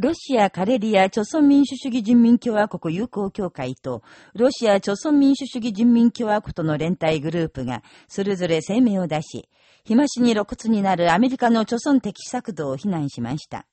ロシア・カレリア朝鮮民主主義人民共和国友好協会と、ロシア朝鮮民主主義人民共和国との連帯グループが、それぞれ声明を出し、日増しに露骨になるアメリカの朝鮮的策動を非難しました。